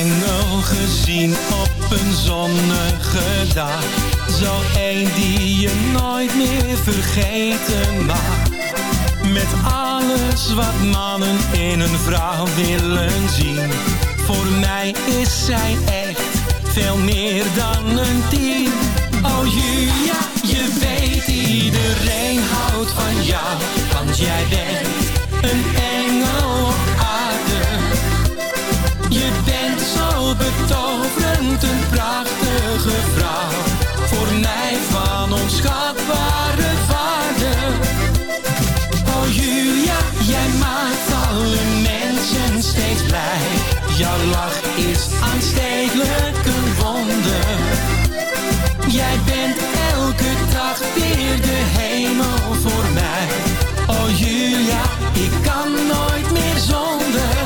S12: engel gezien op een zonnige dag. Zo een die je nooit meer vergeten mag. Met alles wat mannen in een vrouw willen zien. Voor mij is zij echt veel meer dan een tien. Oh Julia, je weet iedereen houdt van jou, want jij bent een engel betoverend, een prachtige vrouw, voor mij van onschatbare waarde. Oh Julia, jij maakt alle mensen steeds blij. Jouw lach is aanstekelijk een wonder. Jij bent elke dag weer de hemel voor mij. Oh Julia, ik kan nooit meer zonder.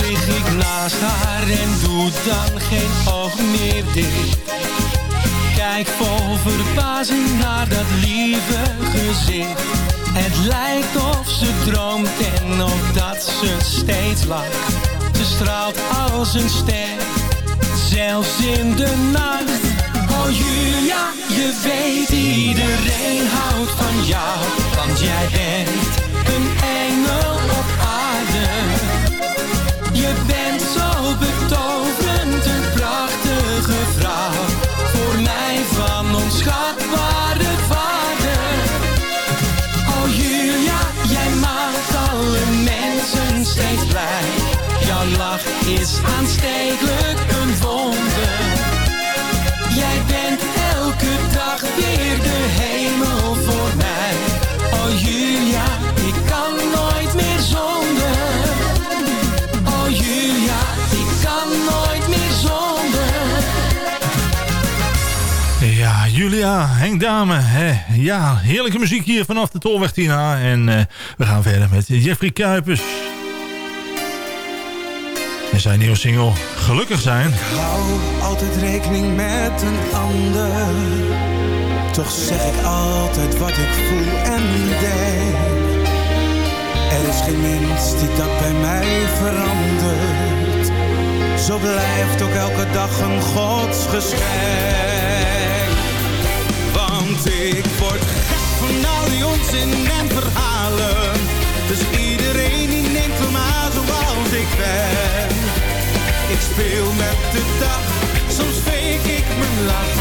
S12: Lig ik naast haar en doe dan geen oog meer dicht. Kijk vol verbazing naar dat lieve gezicht. Het lijkt of ze droomt en of dat ze steeds lacht. Ze straalt als een ster, zelfs in de nacht. Oh Julia, je weet iedereen houdt van jou, want jij bent Je bent zo betoverend, een prachtige vrouw, voor mij van onschatbare waarde. Oh Julia, jij maakt alle mensen steeds blij. Jouw lach is aanstekelijk een wonder. Jij bent elke dag weer de hemel voor mij. Oh Julia, Julia,
S4: Henk Dame. Hè. Ja, heerlijke muziek hier vanaf de Tolweg Tina. En eh, we gaan verder met Jeffrey Kuipers. En zijn nieuwe single Gelukkig Zijn.
S7: Ik hou altijd rekening met een ander. Toch zeg ik altijd wat ik voel en denk. Er is geen mens die dat bij mij verandert. Zo blijft ook elke dag een godsgeschenk. Ik word gek van al die onzin en verhalen. Dus iedereen die neemt me maar zoals ik ben. Ik speel met de dag, soms fake ik mijn lach.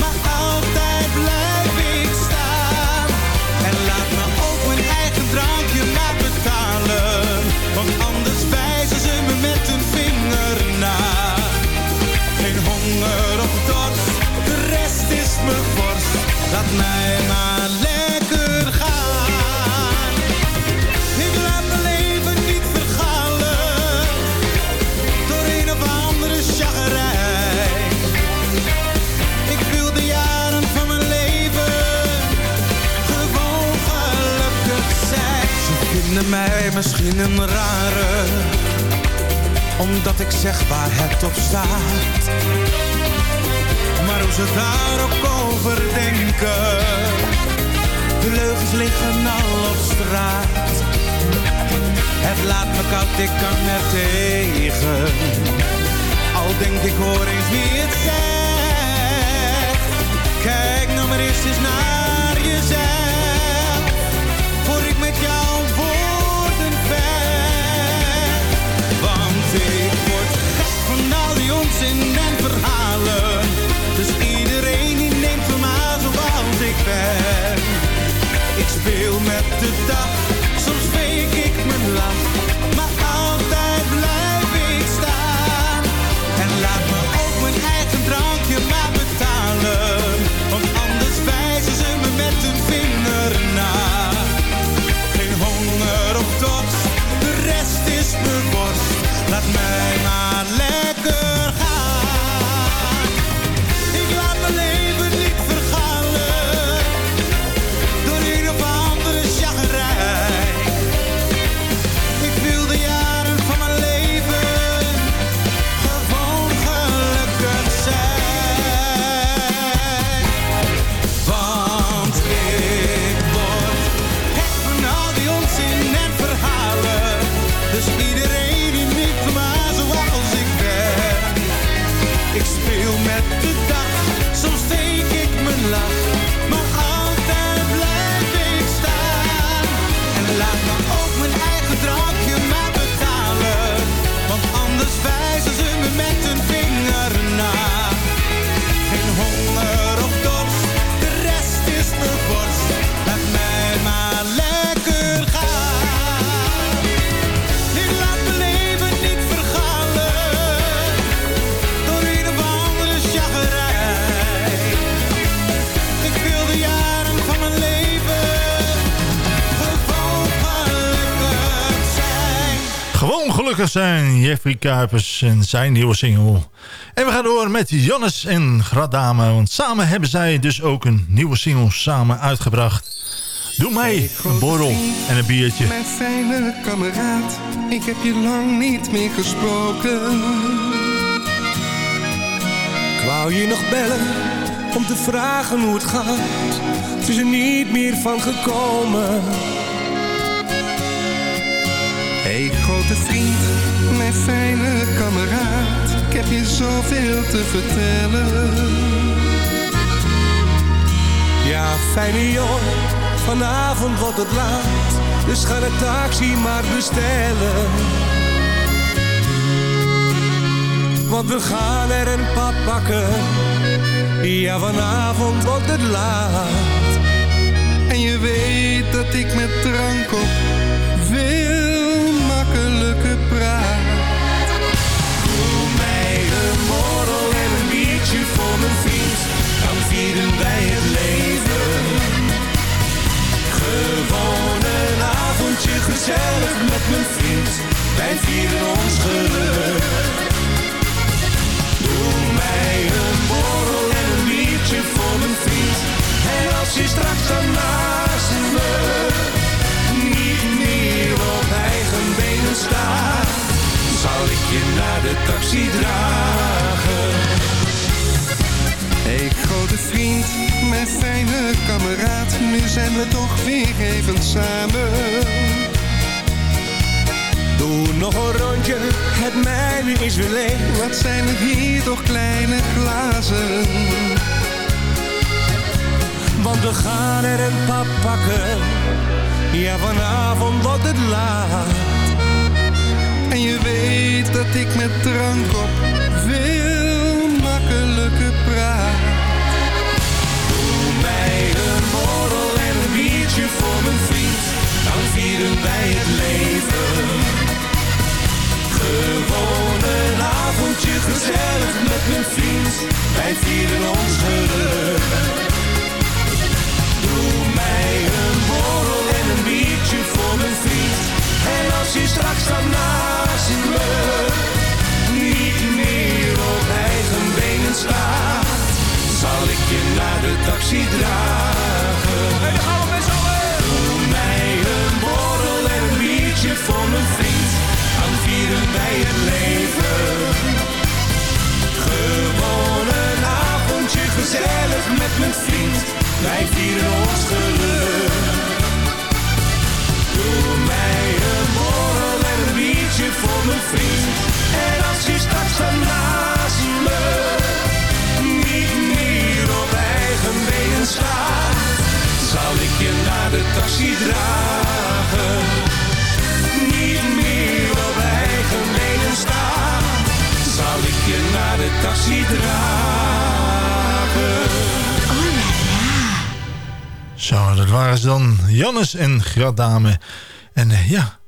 S7: Maar altijd blijf Laat mij maar lekker gaan. Ik laat mijn leven niet vergalen door een of andere chagrijn. Ik wil de jaren van mijn leven gewoon gelukkig zijn. Ze vinden mij misschien een rare, omdat ik zeg waar het op staat. Maar hoe ze daar ook over liggen al op straat. Het laat me koud, ik kan er tegen. Al denk ik hoor eens wie het zegt. Kijk nou maar eens eens naar jezelf. Voor ik met jouw woorden vecht. Want ik word gek van al die onzin en verhalen. Dus speel met de dag, soms fake ik mijn lach. Gelukkig zijn,
S4: Jeffrey Kuipers en zijn nieuwe single. En we gaan door met Jannes en Gradame. Want samen hebben zij dus ook een nieuwe single samen uitgebracht. Doe mij een borrel en een biertje.
S13: Mijn fijne kameraad, ik heb je lang niet meer gesproken.
S7: Ik wou je nog bellen, om te vragen hoe het gaat. Het is er niet meer van gekomen.
S13: Hey grote vriend, mijn fijne kameraad. Ik heb je zoveel te vertellen.
S7: Ja, fijne jongen, vanavond wordt het laat. Dus ga de taxi maar bestellen. Want we gaan er een pap pakken. Ja, vanavond wordt het laat.
S13: En je weet dat ik met drank op
S7: mijn vriend. Dan vieren wij het leven. Gewoon een avondje gezellig met mijn vriend. Wij vieren ons geluk. Doe mij een borrel en een biertje voor mijn vriend. En als je straks dan naast me niet meer op eigen benen staat, zal ik je naar de taxi dragen.
S13: Hey grote vriend, mijn fijne kameraad. Nu zijn we toch weer even samen.
S7: Doe nog een rondje, het mijne is weer leeg.
S13: Wat zijn het hier toch kleine glazen.
S7: Want we gaan er een pap pakken. Ja, vanavond wordt het laat.
S13: En je weet dat ik met drank op veel
S7: voor mijn vriend. Dan vieren wij het leven. Gewoon een avondje gezellig met mijn vriend. Wij vieren ons geluk. Doe mij een borrel en een biertje voor mijn vriend. En als je straks dan naast me niet meer op eigen benen staat, zal ik je naar de taxi dragen. Mijn vriend. Dan vieren wij het leven. Gewoon een avondje gezellig met mijn vriend. Wij vieren ons geluk. Doe mij een borrel en een biertje voor mijn vriend. En als je straks dan naast me niet meer op eigen benen staat, zal ik je naar de taxi dragen. De taxi dragen.
S4: Zo, dat waren ze dan. Jannes en Gradame. En eh, ja,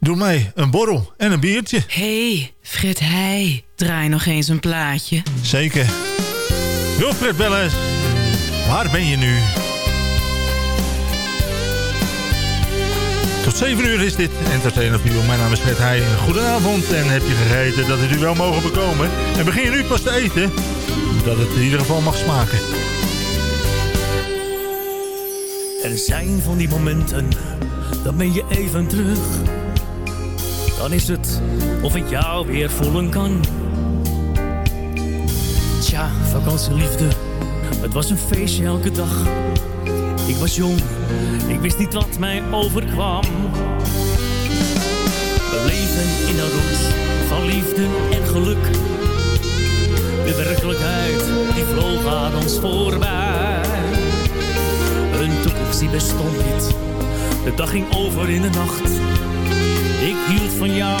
S4: doe mij een borrel en een biertje.
S14: hey, Fred Heij, draai nog eens een plaatje.
S4: Zeker. Wilfred Belles, waar ben je nu? Tot 7 uur is dit Entertainer View. Mijn naam is Fred Heij. Goedenavond en heb je gegeten dat het u wel mogen bekomen? En begin nu pas te eten, dat het in ieder geval mag smaken.
S15: Er zijn van die momenten, dan ben je even terug. Dan is het of ik jou weer voelen kan. Tja, vakantieliefde, het was een feestje elke dag. Ik was jong, ik wist niet wat mij overkwam. We leven in een roes van liefde en geluk. De werkelijkheid, die vloog aan ons voorbij. Een toekomst bestond niet. De dag ging over in de nacht. Ik hield van jou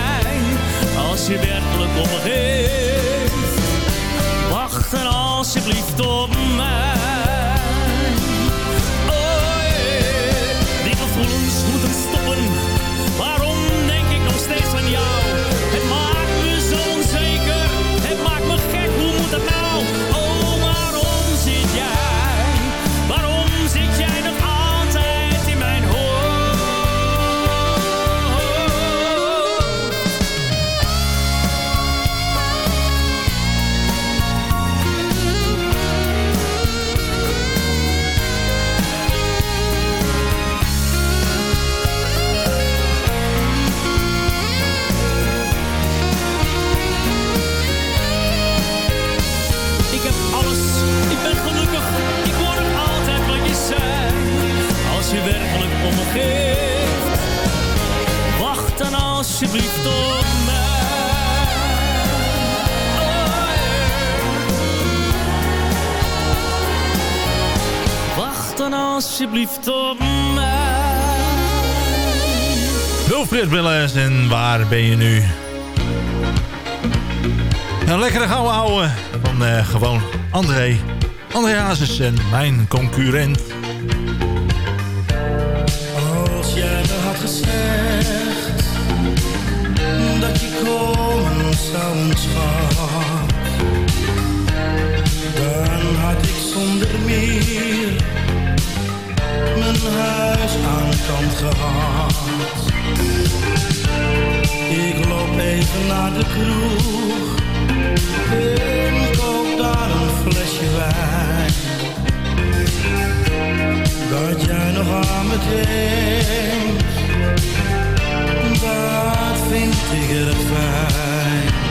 S15: Je werkelijk om me geeft, wacht dan alsjeblieft op om geeft, wacht dan alsjeblieft op mij. Oh, yeah. Wacht dan alsjeblieft op mij.
S4: Wilfried Willens en waar ben je nu? Een lekkere gouden ouwe van eh, gewoon André. André Hazes en mijn concurrent.
S16: Zou, dan had ik zonder meer mijn huis aan kant gehad. Ik loop even naar de kroeg en koop daar een flesje wijn. Dat jij nog aan me denkt, dat vind ik erg fijn.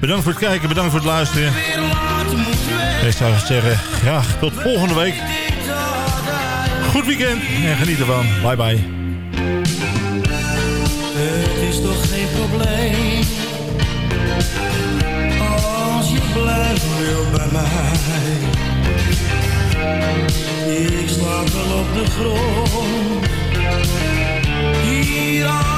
S4: Bedankt voor het kijken, bedankt voor het luisteren. Ik zou zeggen, graag tot volgende week. Goed weekend en geniet ervan. Bye bye.
S16: Het is toch geen probleem Als je blijven wil bij mij Ik slaap wel op de grond Hier